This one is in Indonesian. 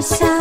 Rasa